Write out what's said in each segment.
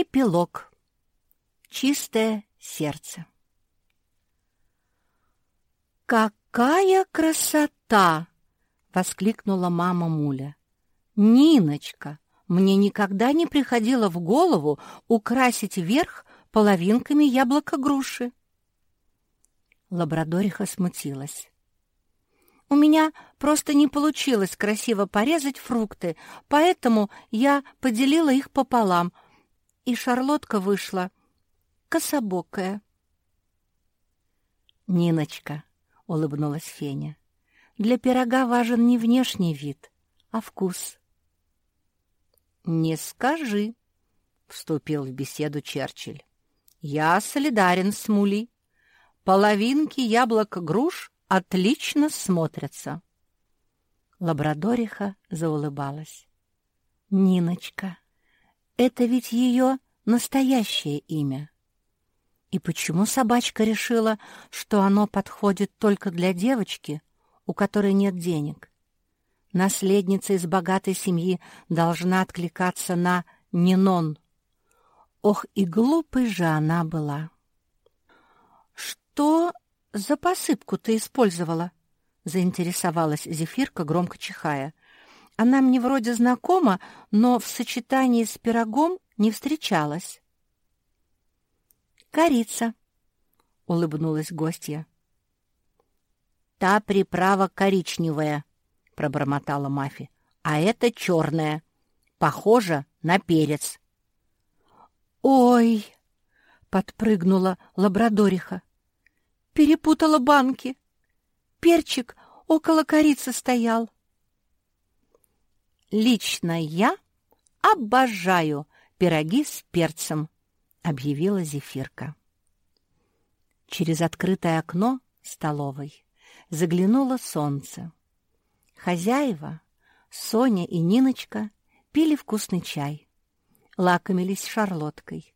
Эпилог. Чистое сердце. «Какая красота!» — воскликнула мама Муля. «Ниночка, мне никогда не приходило в голову украсить верх половинками яблока груши». Лабрадориха смутилась. «У меня просто не получилось красиво порезать фрукты, поэтому я поделила их пополам, и шарлотка вышла кособокая». «Ниночка», — улыбнулась Феня, — «для пирога важен не внешний вид, а вкус». «Не скажи», — вступил в беседу Черчилль. «Я солидарен с Мулей. Половинки яблок груш отлично смотрятся». Лабрадориха заулыбалась. «Ниночка, это ведь ее настоящее имя. И почему собачка решила, что оно подходит только для девочки, у которой нет денег? Наследница из богатой семьи должна откликаться на «Нинон». Ох, и глупой же она была! «Что за посыпку ты использовала?» — заинтересовалась Зефирка, громко чихая. «Она мне вроде знакома, но в сочетании с пирогом не встречалась». «Корица», — улыбнулась гостья. «Та приправа коричневая», — пробормотала Мафи, — «а это черная. Похоже на перец». «Ой!» — подпрыгнула лабрадориха. «Перепутала банки. Перчик около корицы стоял». «Лично я обожаю пироги с перцем», — объявила Зефирка. Через открытое окно столовой заглянуло солнце. Хозяева, Соня и Ниночка, пили вкусный чай, лакомились шарлоткой.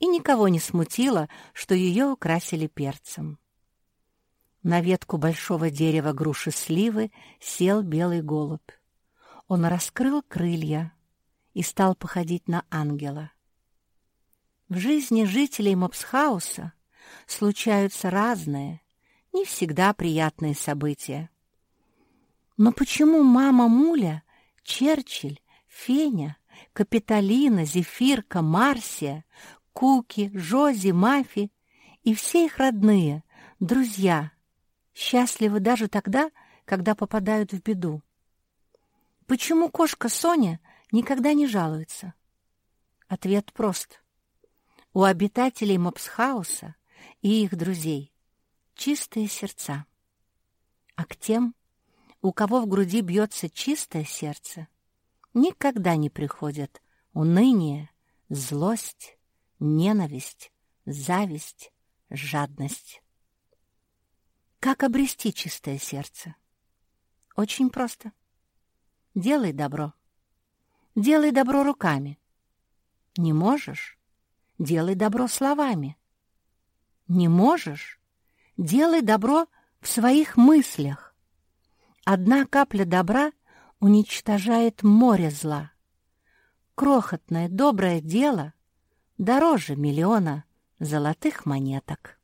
И никого не смутило, что ее украсили перцем. На ветку большого дерева груши сливы сел белый голубь. Он раскрыл крылья и стал походить на ангела. В жизни жителей Мопсхауса случаются разные, не всегда приятные события. Но почему мама Муля, Черчилль, Феня, Капитолина, Зефирка, Марсия, Куки, Жози, Мафи и все их родные, друзья, счастливы даже тогда, когда попадают в беду? Почему кошка Соня никогда не жалуется? Ответ прост. У обитателей Мопсхауса и их друзей чистые сердца. А к тем, у кого в груди бьется чистое сердце, никогда не приходят уныние, злость, ненависть, зависть, жадность. Как обрести чистое сердце? Очень просто. Делай добро. Делай добро руками. Не можешь? делай добро словами. Не можешь? Делай добро в своих мыслях. Одна капля добра уничтожает море зла. Крохотное доброе дело дороже миллиона золотых монеток.